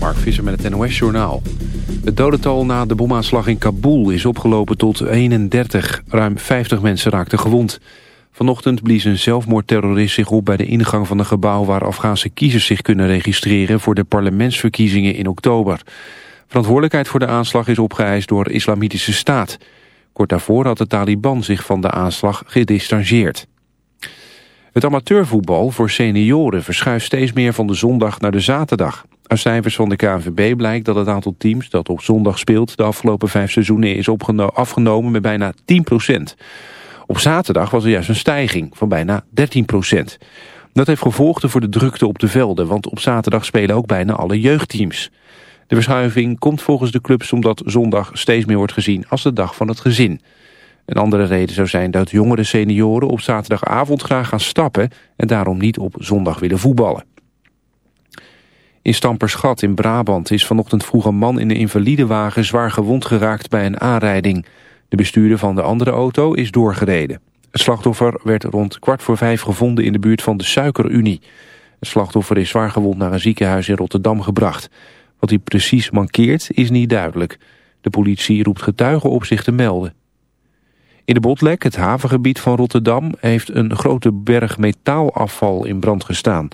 Mark Visser met het NOS-journaal. Het dodental na de bomaanslag in Kabul is opgelopen tot 31. Ruim 50 mensen raakten gewond. Vanochtend blies een zelfmoordterrorist zich op bij de ingang van een gebouw... waar Afghaanse kiezers zich kunnen registreren voor de parlementsverkiezingen in oktober. Verantwoordelijkheid voor de aanslag is opgeëist door Islamitische Staat. Kort daarvoor had de Taliban zich van de aanslag gedistangeerd. Het amateurvoetbal voor senioren verschuift steeds meer van de zondag naar de zaterdag. Uit cijfers van de KNVB blijkt dat het aantal teams dat op zondag speelt... de afgelopen vijf seizoenen is afgenomen met bijna 10% Op zaterdag was er juist een stijging van bijna 13% Dat heeft gevolgen voor de drukte op de velden... want op zaterdag spelen ook bijna alle jeugdteams. De verschuiving komt volgens de clubs omdat zondag steeds meer wordt gezien... als de dag van het gezin... Een andere reden zou zijn dat jongere senioren op zaterdagavond graag gaan stappen en daarom niet op zondag willen voetballen. In Stamperschat in Brabant is vanochtend vroeg een man in de invalidewagen zwaar gewond geraakt bij een aanrijding. De bestuurder van de andere auto is doorgereden. Het slachtoffer werd rond kwart voor vijf gevonden in de buurt van de Suikerunie. Het slachtoffer is zwaar gewond naar een ziekenhuis in Rotterdam gebracht. Wat hij precies mankeert is niet duidelijk. De politie roept getuigen op zich te melden. In de Botlek, het havengebied van Rotterdam, heeft een grote berg metaalafval in brand gestaan.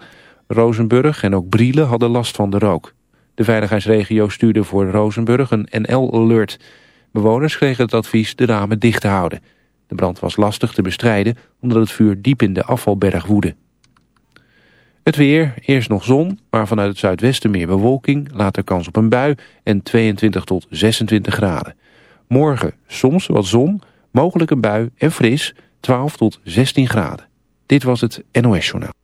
Rozenburg en ook Brielen hadden last van de rook. De veiligheidsregio stuurde voor Rozenburg een NL-alert. Bewoners kregen het advies de ramen dicht te houden. De brand was lastig te bestrijden omdat het vuur diep in de afvalberg woedde. Het weer, eerst nog zon, maar vanuit het zuidwesten meer bewolking, later kans op een bui en 22 tot 26 graden. Morgen soms wat zon, mogelijk een bui en fris, 12 tot 16 graden. Dit was het NOS Journaal.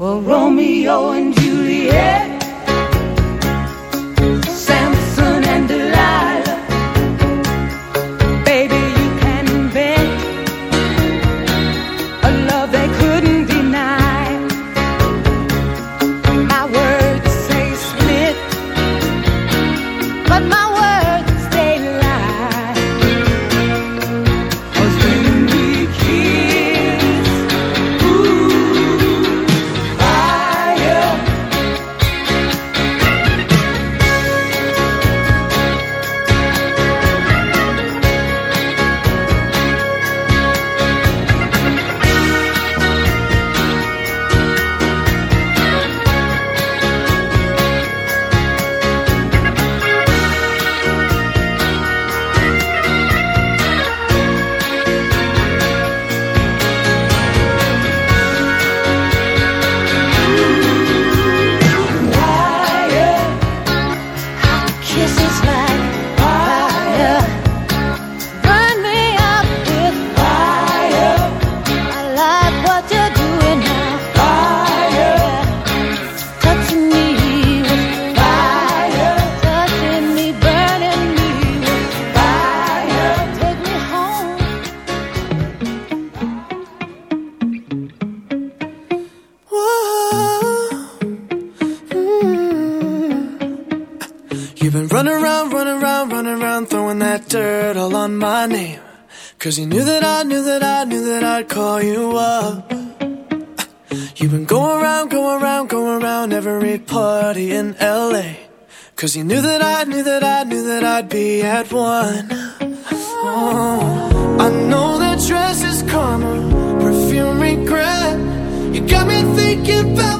Well, Romeo and Juliet. I know that dress is karma, perfume regret. You got me thinking about.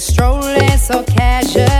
strolling so casual.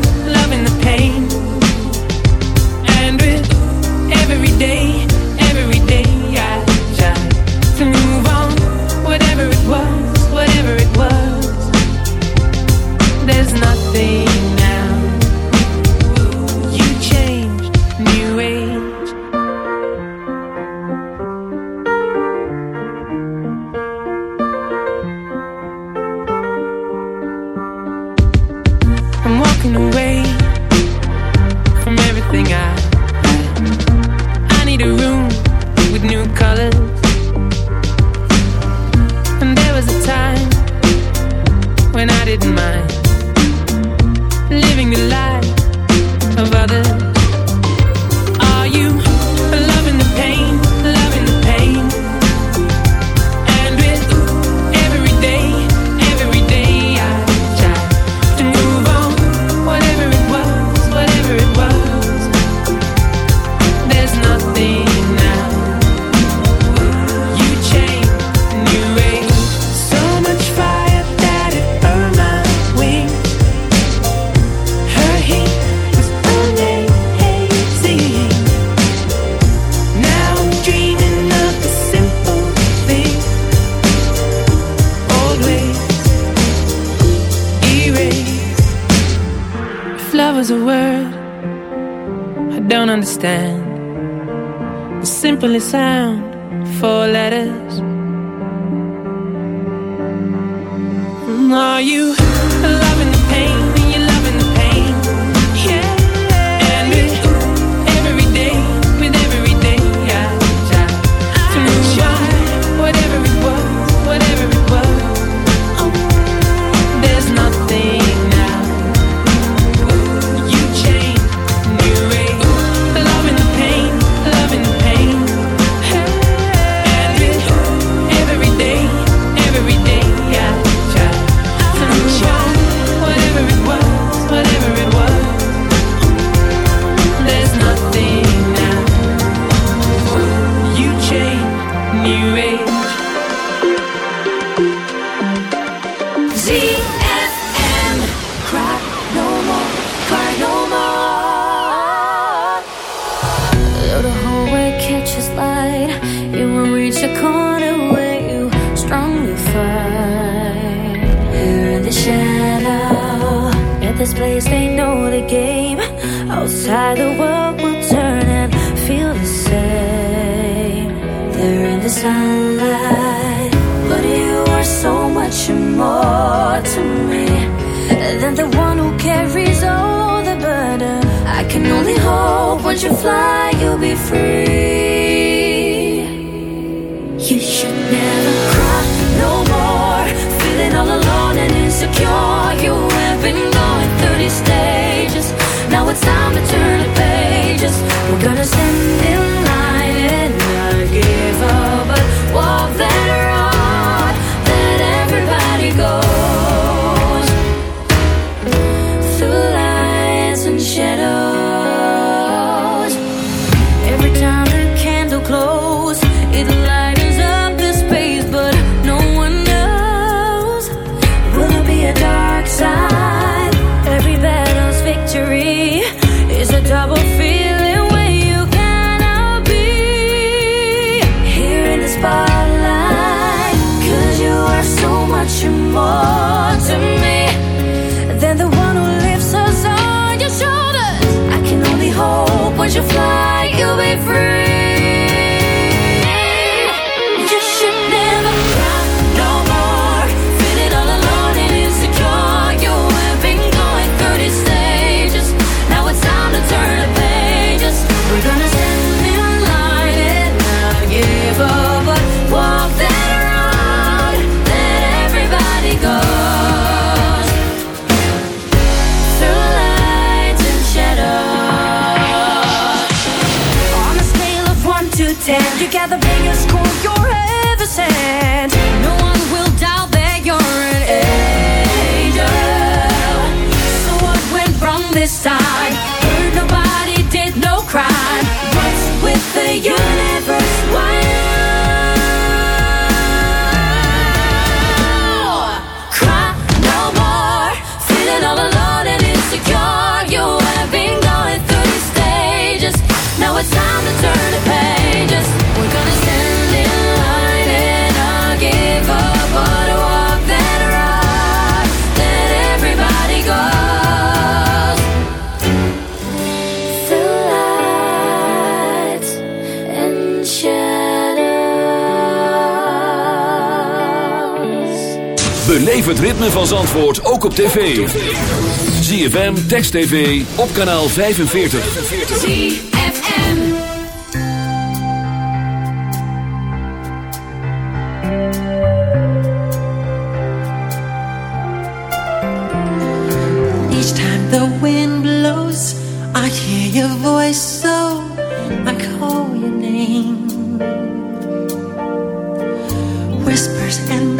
Beleef het ritme van Zandvoort ook op tv. ZFM, Text TV, op kanaal 45. ZFM Each time the wind blows, I hear your voice so I call your name Whispers and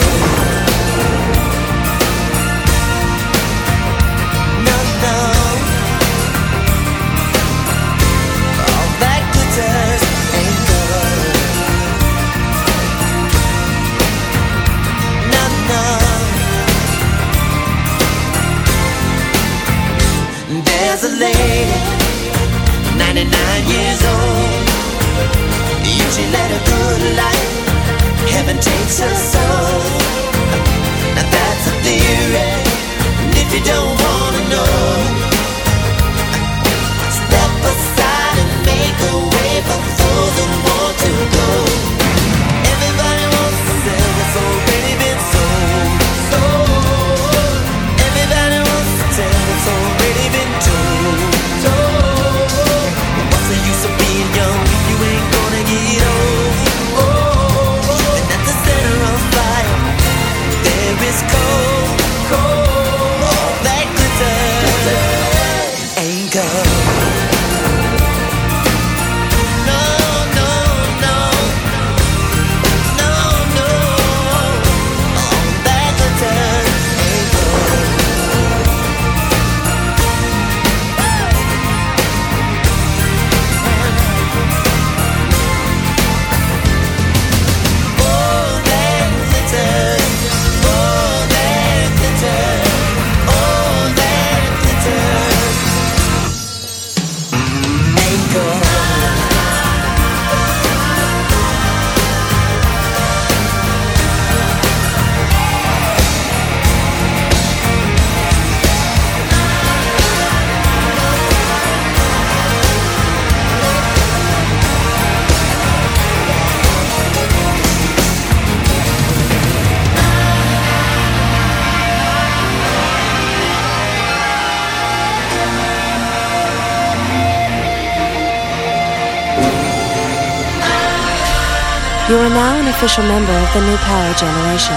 You are now an official member of the new power generation.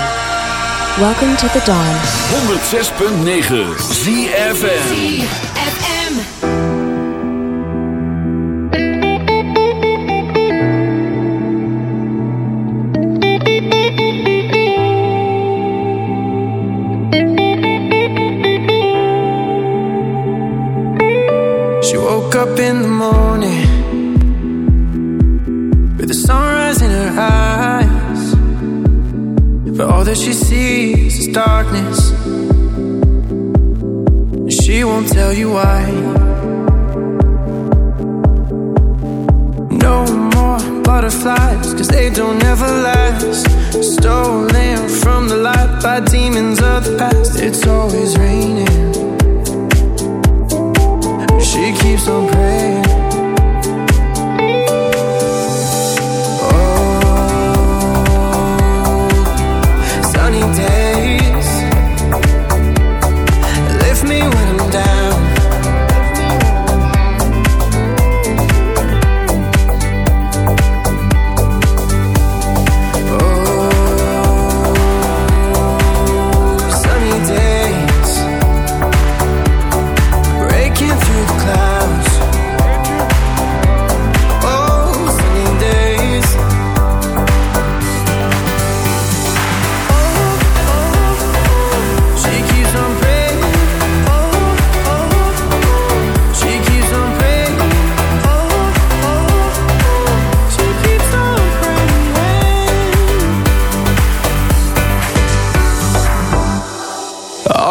Welcome to the dawn. 106.9 ZFM. You why.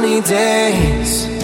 sunny days.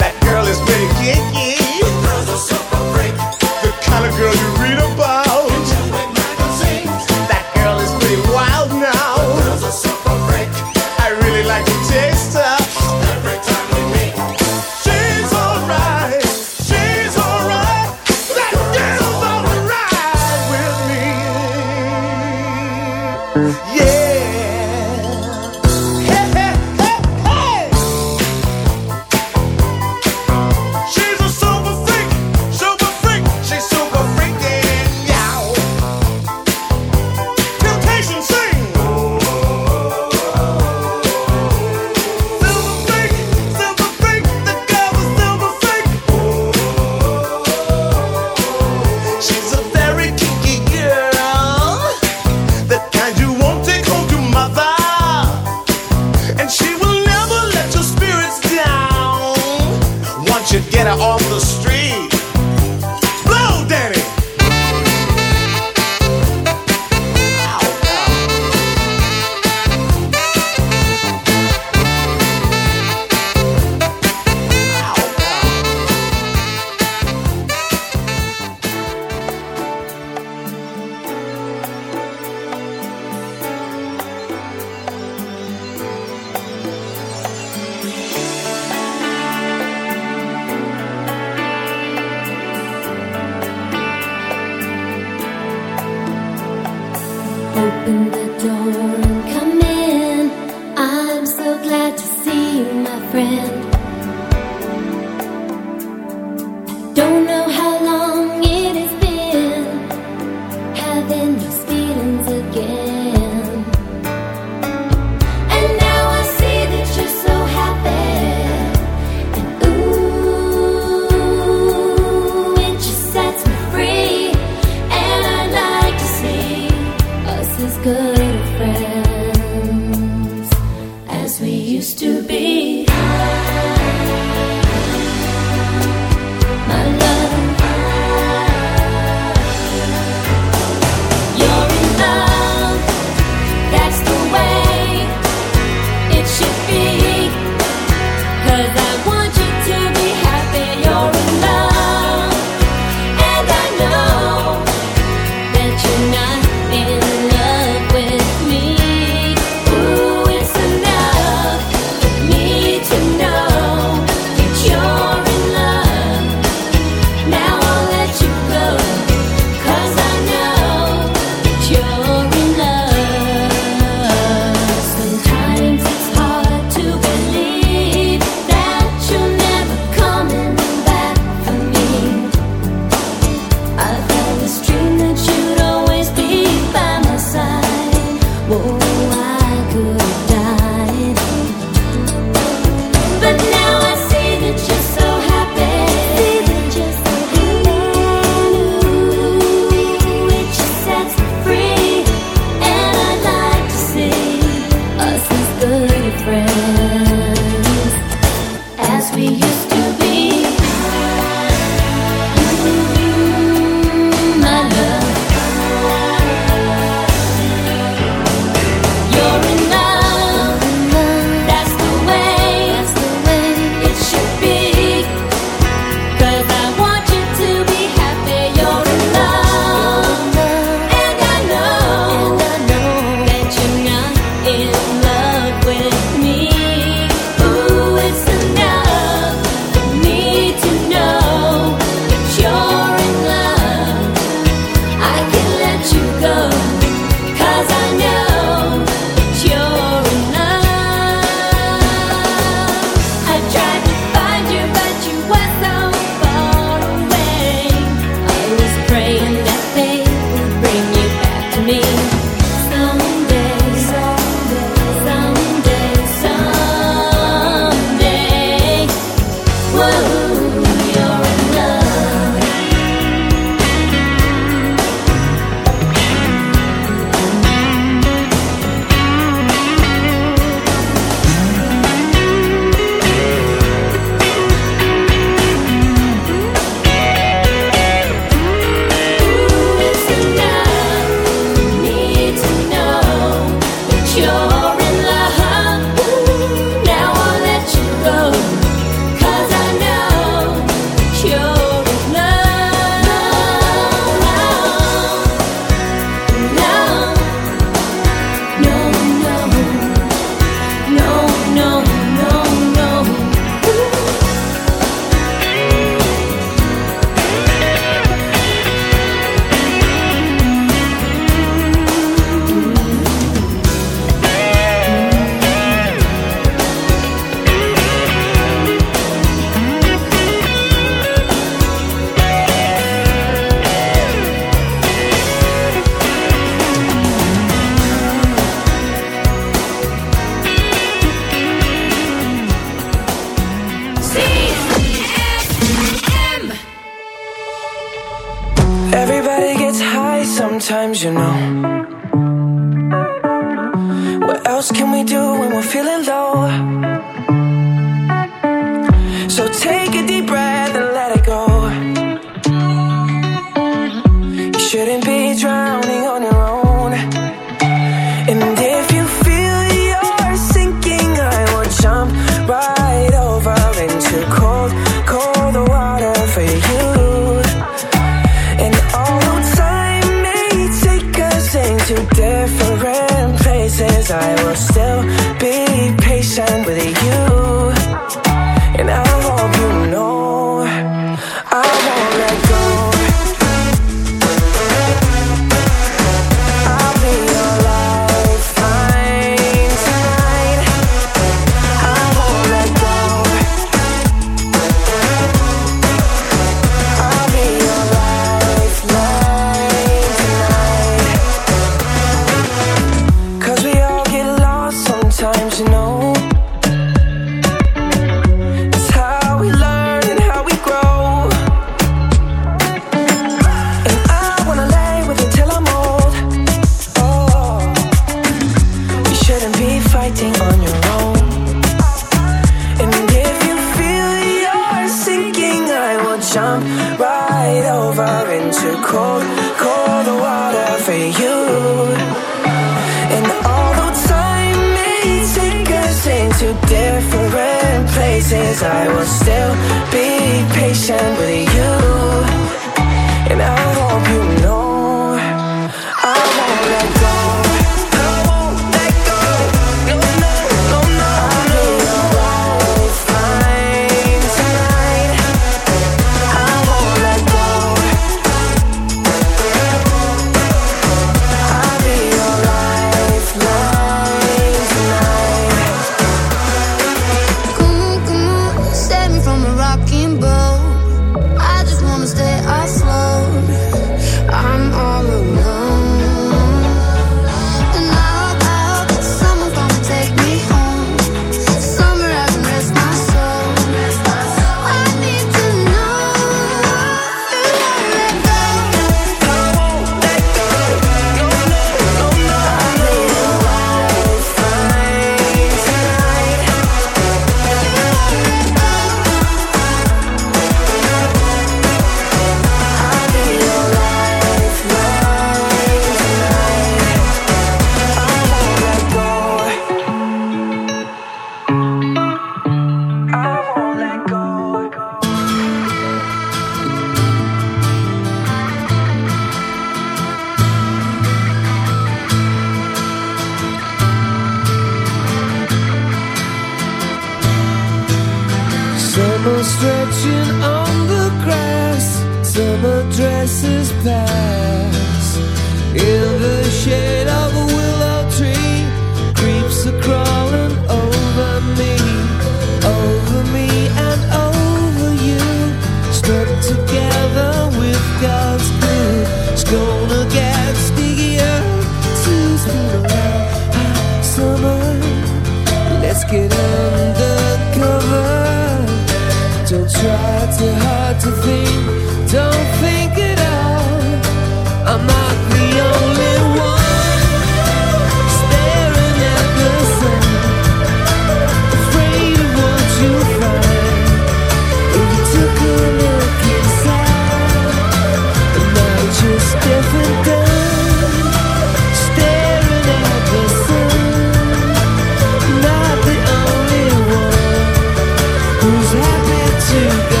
happy to